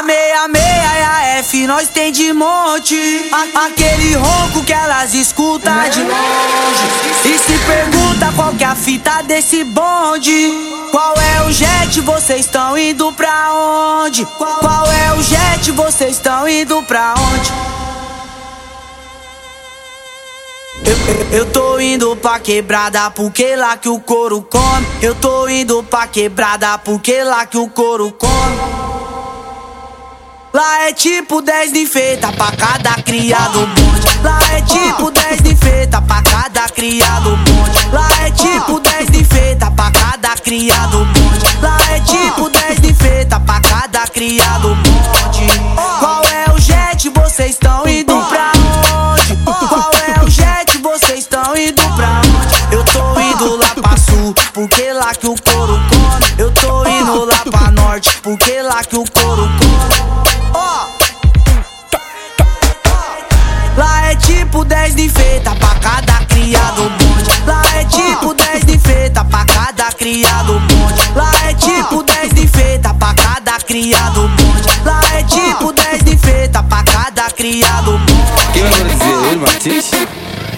A meia meia e a F nós tem de monte. Aquele ronco que elas escutam de longe. E se pergunta qual que é a fita desse bonde. Qual é o jet, vocês estão indo pra onde? Qual é o jet, vocês estão indo pra onde? Eu, eu tô indo pra quebrada porque lá que o couro come. Eu tô indo pra quebrada porque lá que o couro come. Lá é tipo 10 de feita pra cada criado bonde. Lá é tipo 10 de feita pra cada criado bonde. Lá é tipo 10 de feita pra cada criado bonde. Lá é tipo 10 de feita pra cada criado bonde. Qual é o jet? Vocês estão indo pra onde? Qual é o jet? Vocês estão indo pra onde? Eu tô indo lá pra sul, porque lá que o couro come. Eu tô indo lá pra norte, porque lá que o couro de feita pra cada criado bonde. Lá é tipo 10 de feita pra cada criado bonde. Lá é tipo 10 de feita pra cada criado bonde. Lá é tipo 10 de feita pra cada criado bonde. Quem vai dizer? Ele Martins?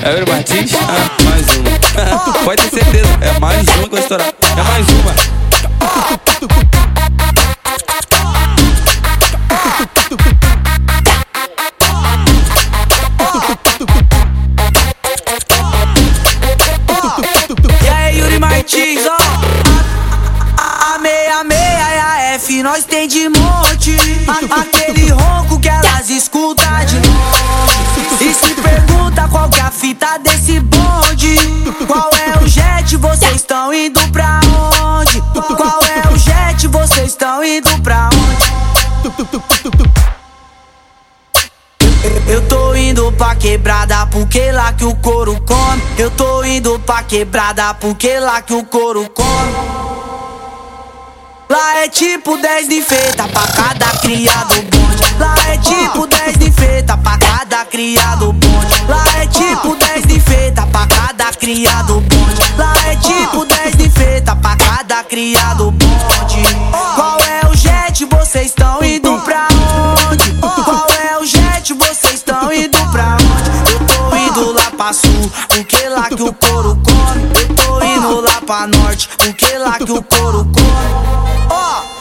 É ele Martins? Ah, mais uma. Pode ter certeza, é mais uma que vai estourar. É mais uma. Nós tem de monte. A, aquele ronco que elas escutam de longe. E se pergunta qual que é a fita desse bonde. Qual é o jet, vocês estão indo pra onde? Qual é o jet, vocês estão indo pra onde? Eu tô indo pra quebrada porque lá que o couro come. Eu tô indo pra quebrada porque lá que o couro come tipo 10 de feita pra cada criado bonde. Lá é tipo 10 de feita pra cada criado bonde. Lá é tipo 10 de feita pra cada criado bonde. Lá é tipo 10 de feita pra cada criado bonde. Qual é o jet? Vocês estão indo pra onde? Qual é o jet? Vocês estão indo pra onde? Eu tô indo lá pra sul, porque lá que o couro come. Eu tô indo lá pra norte, porque lá que o couro come. 哇